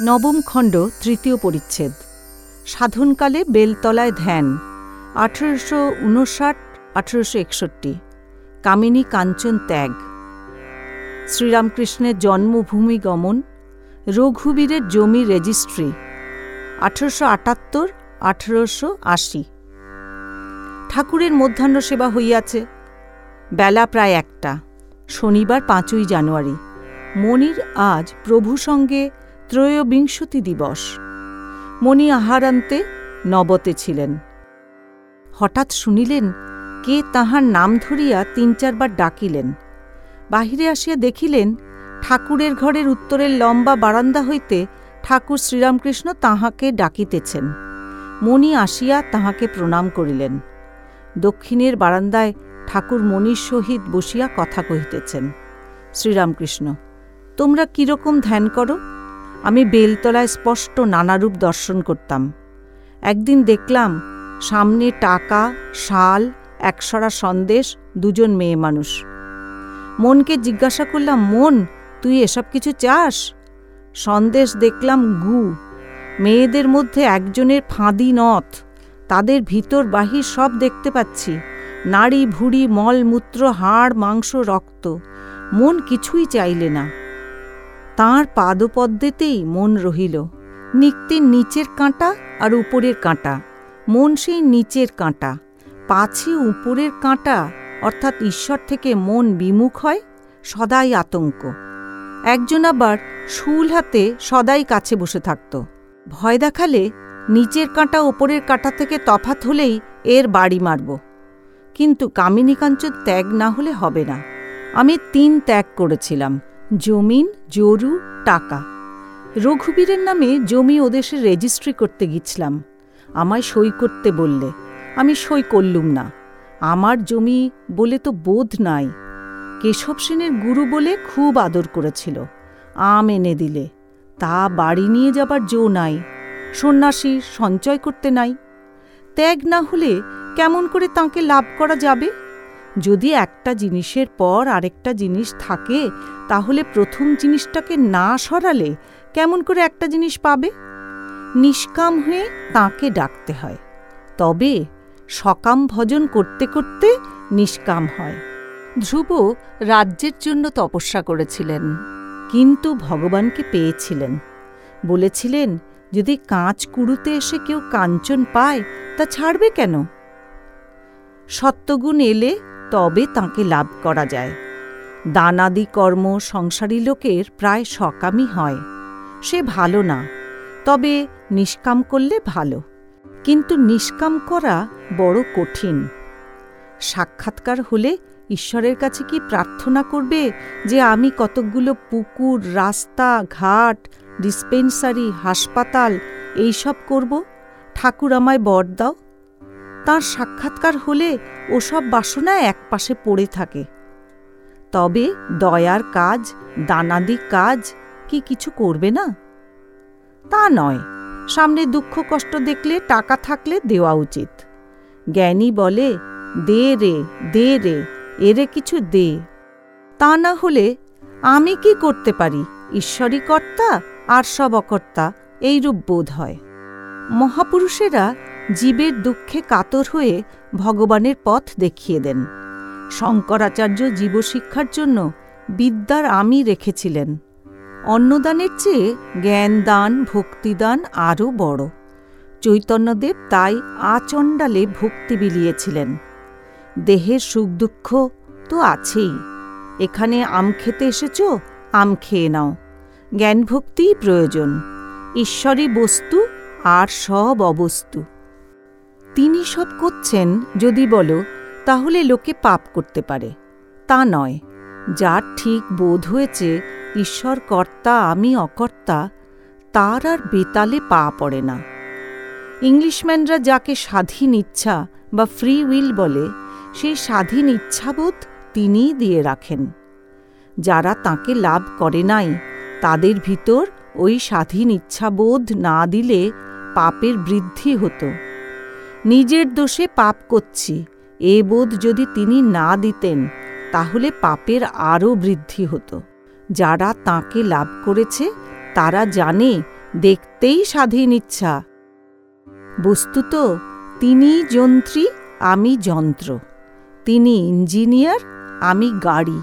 নবম খণ্ড, তৃতীয় পরিচ্ছেদ। সাধনকালে বেলতলায় ধ্যান, আঠেরোশো উনষাট, আঠেরোশো একষট্টি। কামিনী কাঞ্চন ত্যাগ। শ্রীরামকৃষ্ণের জন্মভূমি গমন, রঘুবীরের জমি রেজিস্ট্রি, আঠেরোশো আটাত্তর, আঠেরোশো আশি। ঠাকুরের মধ্যাহ্ন সেবা হইয়াছে। বেলা প্রায় একটা, শনিবার পাঁচই জানুয়ারি। মনির আজ প্রভু সঙ্গে ত্রয়োবিংশতি দিবস। মণি আহারান্তে নবতে ছিলেন। হঠাৎ শুনিলেন, কে তাহার নাম ধরিয়া তিন চারবার ডাকিলেন। বাহিরে আসিয়া দেখিলেন, ঠাকুরের ঘরের উত্তরের লম্বা বারান্দা হইতে ঠাকুর শ্রীরামকৃষ্ণ তাহাকে ডাকিতেছেন। মণি আসিয়া তাহাকে প্রণাম করিলেন। দক্ষিণের বারান্দায় ঠাকুর মণির সহিত বসিয়া কথা কহিতেছেন, শ্রীরামকৃষ্ণ, তোমরা কীরকম ধ্যান করো? আমি বেলতলায় স্পষ্ট নানারূপ দর্শন করতাম। একদিন দেখলাম, সামনে টাকা, শাল, একসরা সন্দেশ, দুজন মেয়ে মানুষ। মনকে জিজ্ঞাসা করলাম, মন, তুই এসব কিছু চাস? সন্দেশ দেখলাম, গু। মেয়েদের মধ্যে একজনের ফাঁদি নথ। তাদের ভিতর বাহির সব দেখতে পাচ্ছি। নাড়ি ভুড়ি মল মূত্র হাড়, মাংস, রক্ত। মন কিছুই চাইলে না। তাঁর পাদপদ্মেতেই মন রহিল। নিক্তির নিচের কাঁটা আর উপরের কাঁটা। মন সেই নিচের কাঁটা। পাছে উপরের কাঁটা, অর্থাৎ ঈশ্বর থেকে মন বিমুখ হয়, সদাই আতঙ্ক। একজন আবার শুল হাতে সদাই কাছে বসে থাকত। ভয় দেখালে নিচের কাঁটা ওপরের কাঁটা থেকে তফাত হলেই এর বাড়ি মারব। কিন্তু কামিনী কাঞ্চন ত্যাগ না হলে হবে না। আমি তিন ত্যাগ করেছিলাম। জমিন, জরু, টাকা। রঘুবীরের নামে জমি ওদেশে রেজিস্ট্রি করতে গিয়েছিলাম। আমায় সই করতে বললে, আমি সই করলুম না। আমার জমি বলে তো বোধ নাই। কেশব সেনের গুরু বলে খুব আদর করেছিল। আম এনে দিলে। তা বাড়ি নিয়ে যাবার জো নাই। সন্ন্যাসী সঞ্চয় করতে নাই। ত্যাগ না হলে কেমন করে তাকে লাভ করা যাবে? যদি একটা জিনিসের পর আরেকটা জিনিস থাকে, তাহলে প্রথম জিনিসটাকে না সরালে কেমন করে একটা জিনিস পাবে? নিষ্কাম হয়ে তাকে ডাকতে হয়। তবে সকাম ভজন করতে করতে নিষ্কাম হয়। ধ্রুব রাজ্যের জন্য তপস্যা করেছিলেন, কিন্তু ভগবানকে পেয়েছিলেন। বলেছিলেন, যদি কাঁচ কুড়ুতে এসে কেউ কাঞ্চন পায়, তা ছাড়বে কেন? সত্যগুণ এলে তবে তাকে লাভ করা যায়। দানাদি কর্ম সংসারী লোকের প্রায় সকামই হয়। সে ভালো না, তবে নিষ্কাম করলে ভালো। কিন্তু নিষ্কাম করা বড় কঠিন। সাক্ষাৎকার হলে ঈশ্বরের কাছে কি প্রার্থনা করবে যে আমি কতকগুলো পুকুর, রাস্তা, ঘাট, ডিসপেন্সারি, হাসপাতাল, এইসব করব? ঠাকুর আমায় বর দাও। তাঁর সাক্ষাৎকার হলে ওসব বাসনা একপাশে পড়ে থাকে। তবে দয়ার কাজ, দানাদি কাজ কি কিছু করবে না? তা নয়, সামনে দুঃখ কষ্ট দেখলে টাকা থাকলে দেওয়া উচিত। জ্ঞানী বলে, দে রে দে রে, এরে কিছু দে। তা না হলে আমি কি করতে পারি? ঈশ্বরী কর্তা আর সব অকর্তা, এইরূপ বোধ হয়। মহাপুরুষেরা জীবের দুঃখে কাতর হয়ে ভগবানের পথ দেখিয়ে দেন। শঙ্করাচার্য জীবশিক্ষার জন্য বিদ্যার আমি রেখেছিলেন। অন্নদানের চেয়ে জ্ঞান দান ভক্তিদান আরও বড়। চৈতন্যদেব তাই আচণ্ডালে ভক্তি বিলিয়েছিলেন। দেহের সুখ দুঃখ তো আছেই। এখানে আম খেতে এসেছ, আম খেয়ে নাও। জ্ঞান ভক্তিই প্রয়োজন। ঈশ্বরী বস্তু আর সব অবস্তু। তিনি সব করছেন যদি বলো, তাহলে লোকে পাপ করতে পারে। তা নয়। যার ঠিক বোধ হয়েছে, ঈশ্বর কর্তা, আমি অকর্তা, তার আর বেতালে পা পড়ে না। ইংলিশম্যানরা যাকে স্বাধীন ইচ্ছা বা ফ্রি উইল বলে, সেই স্বাধীন ইচ্ছাবোধ তিনিই দিয়ে রাখেন। যারা তাকে লাভ করে নাই, তাদের ভিতর ওই স্বাধীন ইচ্ছাবোধ না দিলে পাপের বৃদ্ধি হতো। নিজের দোষে পাপ করছি। এ বোধ যদি তিনি না দিতেন, তাহলে পাপের আরও বৃদ্ধি হতো। যারা তাকে লাভ করেছে, তারা জানে, দেখতেই স্বাধীন ইচ্ছা। বস্তুত, তিনি যন্ত্রী, আমি যন্ত্র। তিনি ইঞ্জিনিয়ার, আমি গাড়ি।